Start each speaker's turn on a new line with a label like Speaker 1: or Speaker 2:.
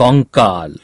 Speaker 1: कंकाल।